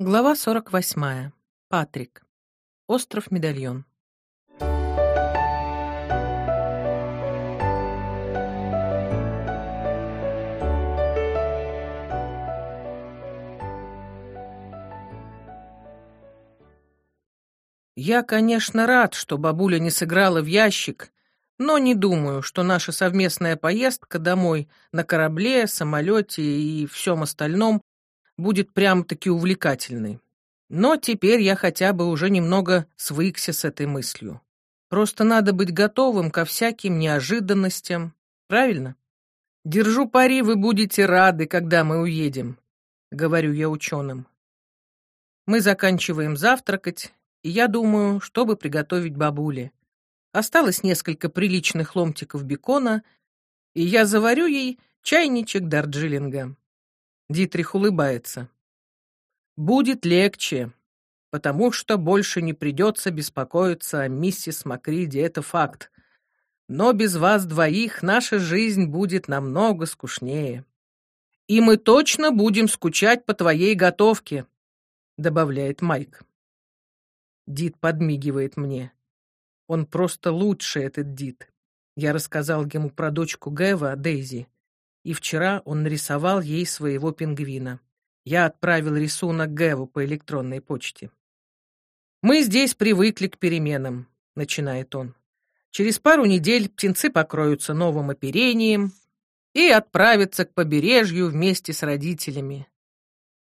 Глава 48. Патрик. Остров Медальон. Я, конечно, рад, что бабуля не сыграла в ящик, но не думаю, что наша совместная поездка домой на корабле, самолете и всем остальном будет прям-таки увлекательной. Но теперь я хотя бы уже немного свыкся с этой мыслью. Просто надо быть готовым ко всяким неожиданностям. Правильно? Держу пари, вы будете рады, когда мы уедем, говорю я ученым. Мы заканчиваем завтракать, и я думаю, чтобы приготовить бабуле. Осталось несколько приличных ломтиков бекона, и я заварю ей чайничек дарджилинга. Дитрих улыбается. Будет легче, потому что больше не придется беспокоиться о миссис Макриди, это факт. Но без вас двоих наша жизнь будет намного скучнее. И мы точно будем скучать по твоей готовке, добавляет Майк. Дид подмигивает мне. Он просто лучше, этот Дид. Я рассказал ему про дочку Гэва, Дейзи, и вчера он нарисовал ей своего пингвина. Я отправил рисунок Гэву по электронной почте. «Мы здесь привыкли к переменам», — начинает он. «Через пару недель птенцы покроются новым оперением и отправятся к побережью вместе с родителями.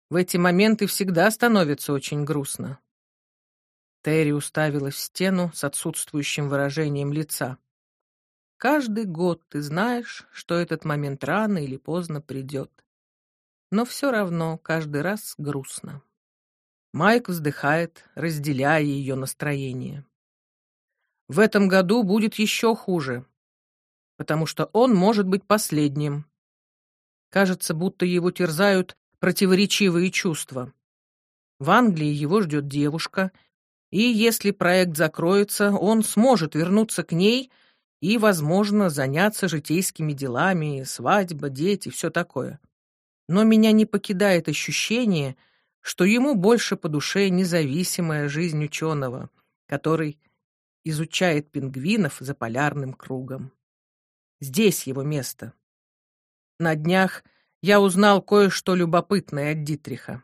В эти моменты всегда становится очень грустно. Терри уставилась в стену с отсутствующим выражением лица. Каждый год ты знаешь, что этот момент рано или поздно придет. Но все равно каждый раз грустно. Майк вздыхает, разделяя ее настроение. В этом году будет еще хуже, потому что он может быть последним. Кажется, будто его терзают противоречивые чувства. В Англии его ждет девушка, и если проект закроется, он сможет вернуться к ней и, возможно, заняться житейскими делами, свадьба, дети, все такое. Но меня не покидает ощущение, что ему больше по душе независимая жизнь ученого, который изучает пингвинов за полярным кругом. Здесь его место. На днях я узнал кое-что любопытное от Дитриха.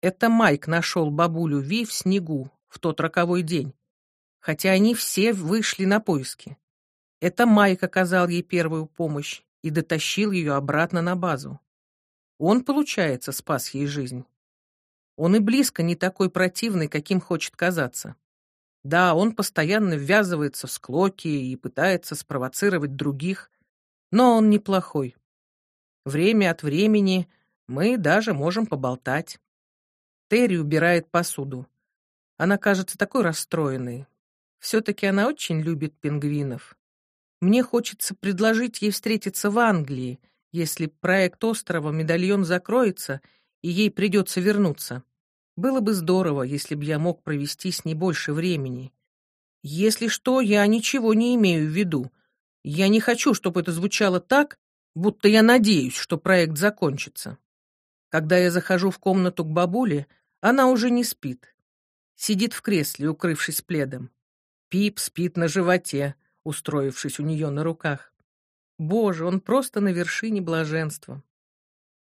Это Майк нашел бабулю Ви в снегу, в тот роковой день, хотя они все вышли на поиски. Это Майк оказал ей первую помощь и дотащил ее обратно на базу. Он, получается, спас ей жизнь. Он и близко не такой противный, каким хочет казаться. Да, он постоянно ввязывается в склоки и пытается спровоцировать других, но он неплохой. Время от времени мы даже можем поболтать. Терри убирает посуду. Она кажется такой расстроенной. Все-таки она очень любит пингвинов. Мне хочется предложить ей встретиться в Англии, если проект острова «Медальон» закроется, и ей придется вернуться. Было бы здорово, если бы я мог провести с ней больше времени. Если что, я ничего не имею в виду. Я не хочу, чтобы это звучало так, будто я надеюсь, что проект закончится. Когда я захожу в комнату к бабуле, она уже не спит. Сидит в кресле, укрывшись пледом. Пип спит на животе, устроившись у нее на руках. Боже, он просто на вершине блаженства.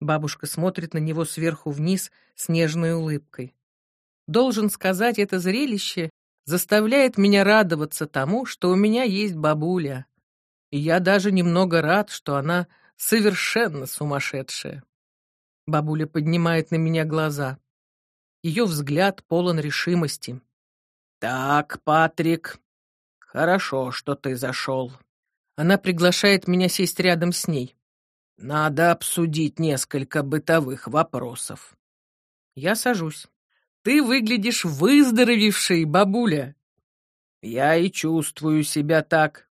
Бабушка смотрит на него сверху вниз с нежной улыбкой. Должен сказать, это зрелище заставляет меня радоваться тому, что у меня есть бабуля. И я даже немного рад, что она совершенно сумасшедшая. Бабуля поднимает на меня глаза. Ее взгляд полон решимости. «Так, Патрик, хорошо, что ты зашел». Она приглашает меня сесть рядом с ней. «Надо обсудить несколько бытовых вопросов». Я сажусь. «Ты выглядишь выздоровевшей, бабуля». «Я и чувствую себя так.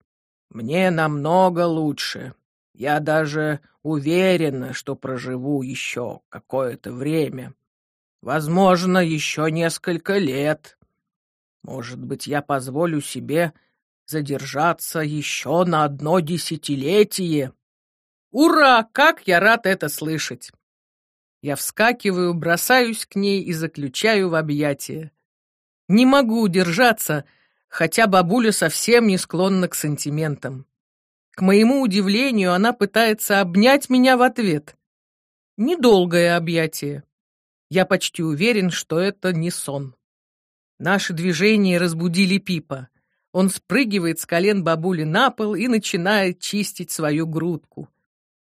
Мне намного лучше. Я даже уверена, что проживу еще какое-то время. Возможно, еще несколько лет. Может быть, я позволю себе задержаться еще на одно десятилетие. Ура! Как я рад это слышать! Я вскакиваю, бросаюсь к ней и заключаю в объятия. Не могу удержаться, хотя бабуля совсем не склонна к сантиментам. К моему удивлению, она пытается обнять меня в ответ. Недолгое объятие. Я почти уверен, что это не сон. Наши движения разбудили Пипа. Он спрыгивает с колен бабули на пол и начинает чистить свою грудку.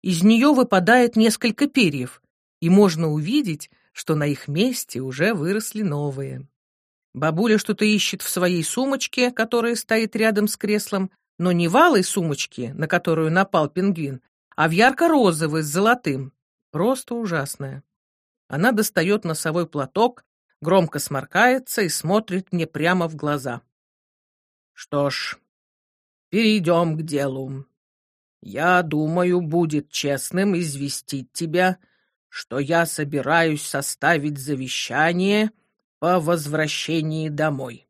Из нее выпадает несколько перьев, и можно увидеть, что на их месте уже выросли новые. Бабуля что-то ищет в своей сумочке, которая стоит рядом с креслом, но не в алой сумочке, на которую напал пингвин, а в ярко-розовой с золотым. Просто ужасная. Она достает носовой платок, громко сморкается и смотрит мне прямо в глаза. Что ж, перейдем к делу. Я думаю, будет честным известить тебя, что я собираюсь составить завещание по возвращении домой.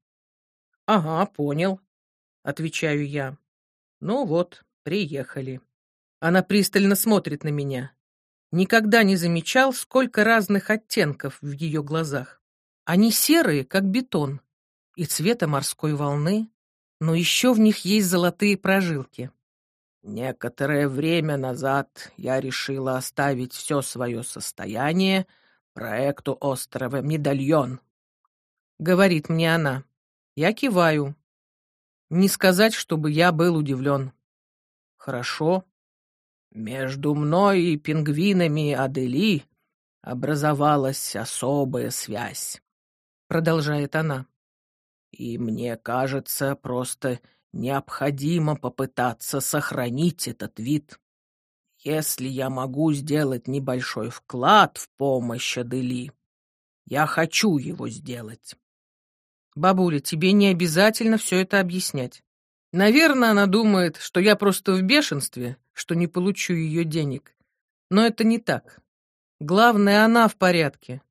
Ага, понял, отвечаю я. Ну вот, приехали. Она пристально смотрит на меня. Никогда не замечал, сколько разных оттенков в ее глазах. Они серые, как бетон, и цвета морской волны, но еще в них есть золотые прожилки. Некоторое время назад я решила оставить все свое состояние проекту острова Медальон. Говорит мне она. Я киваю. Не сказать, чтобы я был удивлен. Хорошо. Между мной и пингвинами Адели образовалась особая связь. Продолжает она. И мне кажется, просто Необходимо попытаться сохранить этот вид. Если я могу сделать небольшой вклад в помощь Адели, я хочу его сделать. Бабуля, тебе не обязательно все это объяснять. Наверное, она думает, что я просто в бешенстве, что не получу ее денег. Но это не так. Главное, она в порядке.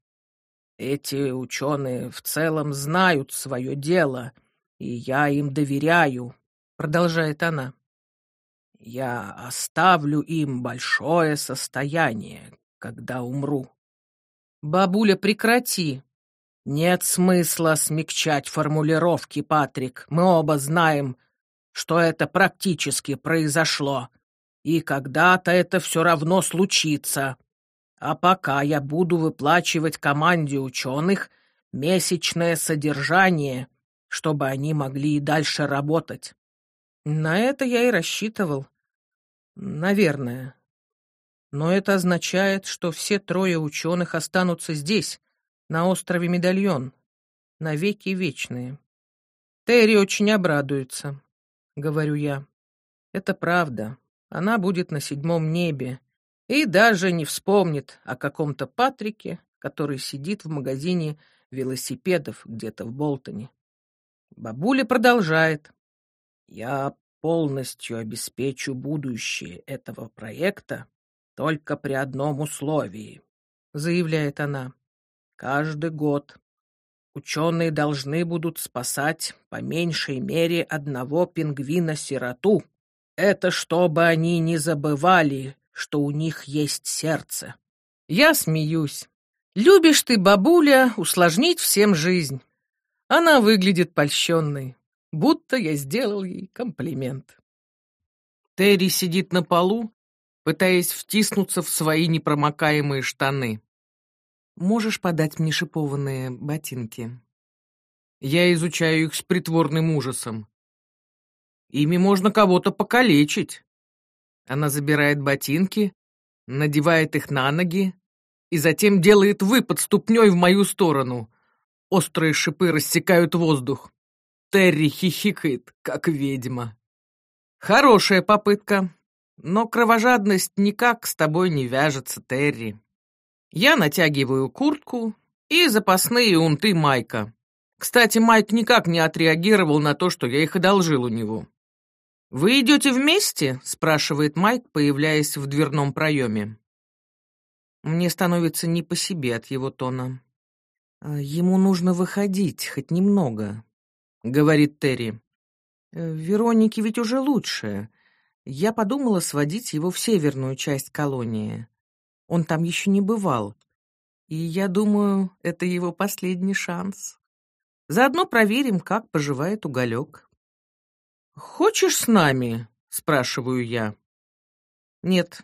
Эти ученые в целом знают свое дело и я им доверяю, продолжает она. Я оставлю им большое состояние, когда умру. Бабуля, прекрати. Нет смысла смягчать формулировки, Патрик. Мы оба знаем, что это практически произошло. И когда-то это все равно случится. А пока я буду выплачивать команде ученых месячное содержание чтобы они могли и дальше работать. На это я и рассчитывал. Наверное. Но это означает, что все трое ученых останутся здесь, на острове Медальон, навеки вечные. Терри очень обрадуется, говорю я. Это правда. Она будет на седьмом небе и даже не вспомнит о каком-то Патрике, который сидит в магазине велосипедов где-то в Болтоне. Бабуля продолжает. Я полностью обеспечу будущее этого проекта только при одном условии, заявляет она. Каждый год ученые должны будут спасать по меньшей мере одного пингвина-сироту. Это чтобы они не забывали, что у них есть сердце. Я смеюсь. Любишь ты, бабуля, усложнить всем жизнь. Она выглядит польщенной, будто я сделал ей комплимент. Терри сидит на полу, пытаясь втиснуться в свои непромокаемые штаны. «Можешь подать мне шипованные ботинки?» Я изучаю их с притворным ужасом. Ими можно кого-то покалечить. Она забирает ботинки, надевает их на ноги и затем делает выпад ступней в мою сторону. Острые шипы рассекают воздух. Терри хихикает, как ведьма. Хорошая попытка, но кровожадность никак с тобой не вяжется, Терри. Я натягиваю куртку и запасные унты Майка. Кстати, Майк никак не отреагировал на то, что я их одолжил у него. «Вы идете вместе?» — спрашивает Майк, появляясь в дверном проеме. Мне становится не по себе от его тона. А, «Ему нужно выходить, хоть немного», — говорит Терри. «Э, «Веронике ведь уже лучше. Я подумала сводить его в северную часть колонии. Он там еще не бывал. И я думаю, это его последний шанс. Заодно проверим, как поживает уголек. «Хочешь с нами?» — спрашиваю я. «Нет,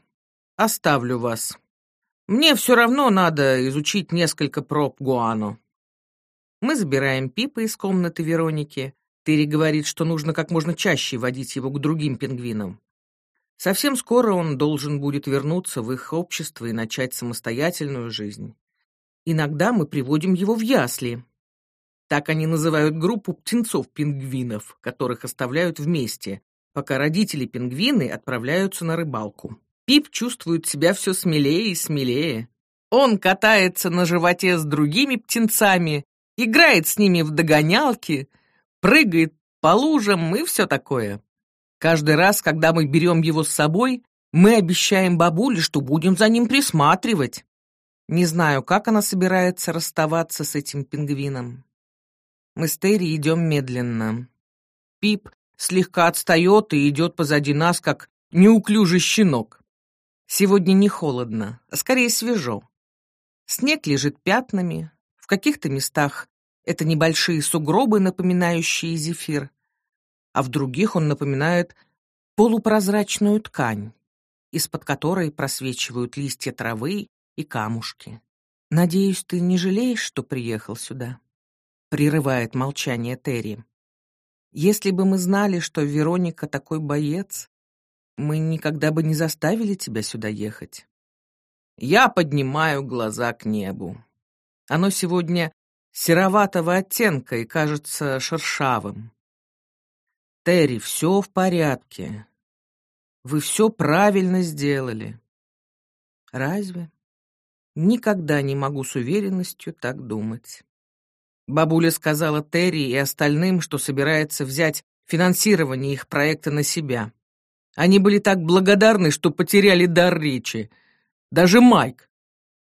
оставлю вас. Мне все равно надо изучить несколько проб гуану». Мы забираем Пипа из комнаты Вероники. Терри говорит, что нужно как можно чаще водить его к другим пингвинам. Совсем скоро он должен будет вернуться в их общество и начать самостоятельную жизнь. Иногда мы приводим его в ясли. Так они называют группу птенцов-пингвинов, которых оставляют вместе, пока родители-пингвины отправляются на рыбалку. Пип чувствует себя все смелее и смелее. Он катается на животе с другими птенцами, играет с ними в догонялки, прыгает по лужам и все такое. Каждый раз, когда мы берем его с собой, мы обещаем бабуле, что будем за ним присматривать. Не знаю, как она собирается расставаться с этим пингвином. Мы с Терри идем медленно. Пип слегка отстает и идет позади нас, как неуклюжий щенок. Сегодня не холодно, а скорее свежо. Снег лежит пятнами, в каких-то местах это небольшие сугробы, напоминающие зефир а в других он напоминает полупрозрачную ткань, из-под которой просвечивают листья травы и камушки. «Надеюсь, ты не жалеешь, что приехал сюда?» — прерывает молчание Терри. «Если бы мы знали, что Вероника такой боец, мы никогда бы не заставили тебя сюда ехать». Я поднимаю глаза к небу. Оно сегодня сероватого оттенка и кажется шершавым. Терри, все в порядке. Вы все правильно сделали. Разве? Никогда не могу с уверенностью так думать. Бабуля сказала Терри и остальным, что собирается взять финансирование их проекта на себя. Они были так благодарны, что потеряли дар речи. Даже Майк.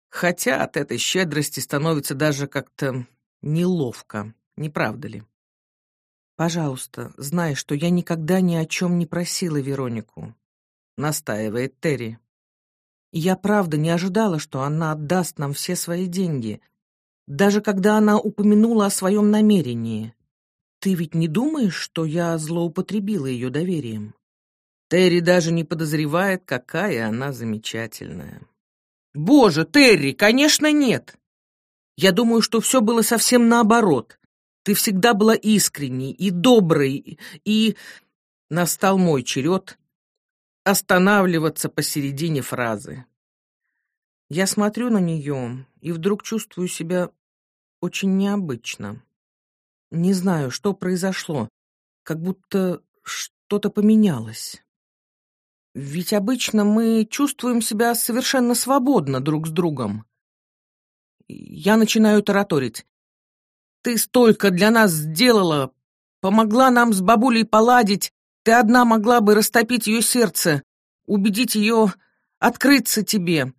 Хотя от этой щедрости становится даже как-то неловко, не правда ли? Пожалуйста, знай, что я никогда ни о чем не просила Веронику, настаивает Терри. Я правда не ожидала, что она отдаст нам все свои деньги, даже когда она упомянула о своем намерении. Ты ведь не думаешь, что я злоупотребила ее доверием? Терри даже не подозревает, какая она замечательная. Боже, Терри, конечно, нет. Я думаю, что все было совсем наоборот. Ты всегда была искренней и доброй, и... Настал мой черед останавливаться посередине фразы. Я смотрю на нее и вдруг чувствую себя очень необычно. Не знаю, что произошло, как будто что-то поменялось. Ведь обычно мы чувствуем себя совершенно свободно друг с другом. Я начинаю тараторить. Ты столько для нас сделала, помогла нам с бабулей поладить. Ты одна могла бы растопить ее сердце, убедить ее открыться тебе.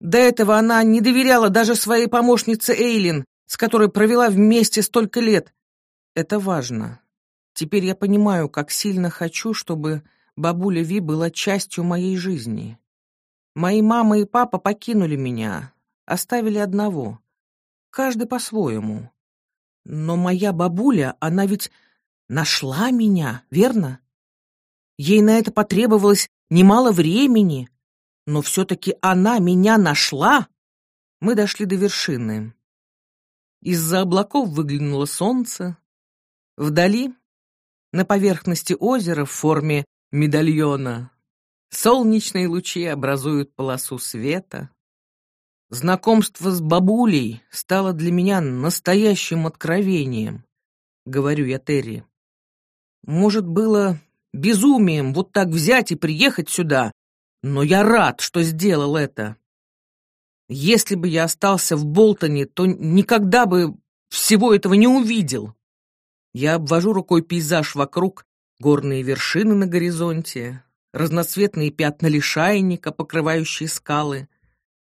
До этого она не доверяла даже своей помощнице Эйлин, с которой провела вместе столько лет. Это важно. Теперь я понимаю, как сильно хочу, чтобы бабуля Ви была частью моей жизни. Мои мама и папа покинули меня, оставили одного. Каждый по-своему. Но моя бабуля, она ведь нашла меня, верно? Ей на это потребовалось немало времени, но все-таки она меня нашла. Мы дошли до вершины. Из-за облаков выглянуло солнце. Вдали, на поверхности озера в форме медальона, солнечные лучи образуют полосу света. Знакомство с бабулей стало для меня настоящим откровением, говорю я Терри. Может, было безумием вот так взять и приехать сюда, но я рад, что сделал это. Если бы я остался в Болтоне, то никогда бы всего этого не увидел. Я обвожу рукой пейзаж вокруг, горные вершины на горизонте, разноцветные пятна лишайника, покрывающие скалы —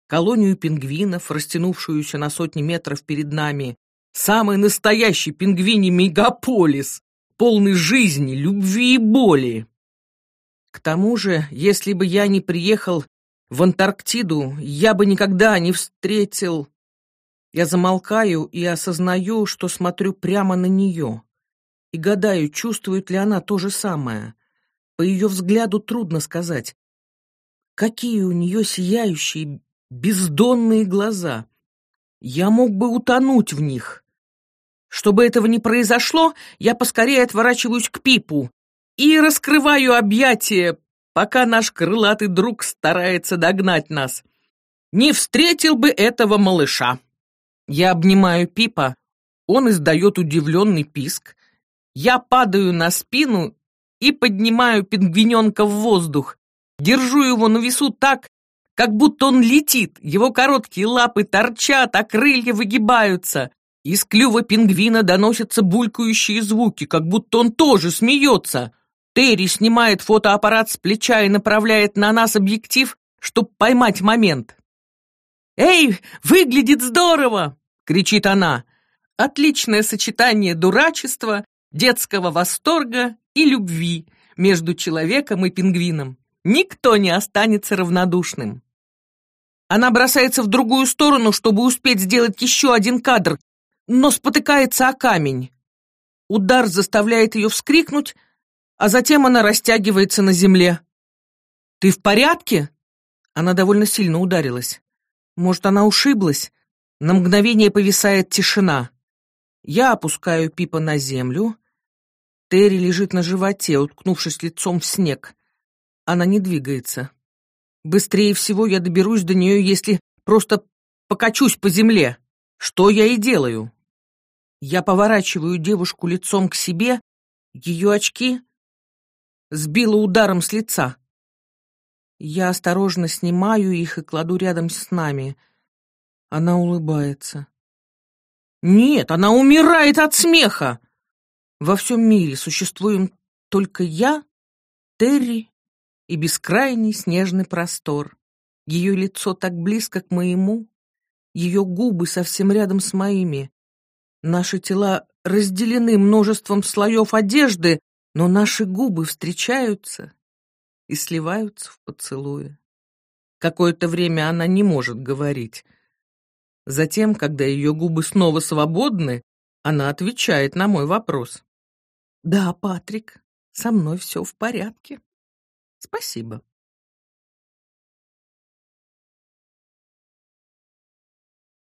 колонию пингвинов, растянувшуюся на сотни метров перед нами, самый настоящий пингвиний мегаполис, полный жизни, любви и боли. К тому же, если бы я не приехал в Антарктиду, я бы никогда не встретил... Я замолкаю и осознаю, что смотрю прямо на нее. И гадаю, чувствует ли она то же самое. По ее взгляду трудно сказать. Какие у нее сияющие, бездонные глаза. Я мог бы утонуть в них. Чтобы этого не произошло, я поскорее отворачиваюсь к Пипу и раскрываю объятия, пока наш крылатый друг старается догнать нас. Не встретил бы этого малыша. Я обнимаю Пипа, он издает удивленный писк. Я падаю на спину и поднимаю пингвиненка в воздух. Держу его на весу так, как будто он летит. Его короткие лапы торчат, а крылья выгибаются. Из клюва пингвина доносятся булькающие звуки, как будто он тоже смеется. Терри снимает фотоаппарат с плеча и направляет на нас объектив, чтобы поймать момент. «Эй, выглядит здорово!» — кричит она. Отличное сочетание дурачества, детского восторга и любви между человеком и пингвином. Никто не останется равнодушным. Она бросается в другую сторону, чтобы успеть сделать еще один кадр, но спотыкается о камень. Удар заставляет ее вскрикнуть, а затем она растягивается на земле. «Ты в порядке?» Она довольно сильно ударилась. Может, она ушиблась? На мгновение повисает тишина. Я опускаю Пипа на землю. Терри лежит на животе, уткнувшись лицом в снег. Она не двигается. Быстрее всего я доберусь до нее, если просто покачусь по земле. Что я и делаю. Я поворачиваю девушку лицом к себе, ее очки сбила ударом с лица. Я осторожно снимаю их и кладу рядом с нами. Она улыбается. Нет, она умирает от смеха. Во всем мире существуем только я, Терри и бескрайний снежный простор. Ее лицо так близко к моему, ее губы совсем рядом с моими. Наши тела разделены множеством слоев одежды, но наши губы встречаются и сливаются в поцелуе. Какое-то время она не может говорить. Затем, когда ее губы снова свободны, она отвечает на мой вопрос. «Да, Патрик, со мной все в порядке. Спасибо».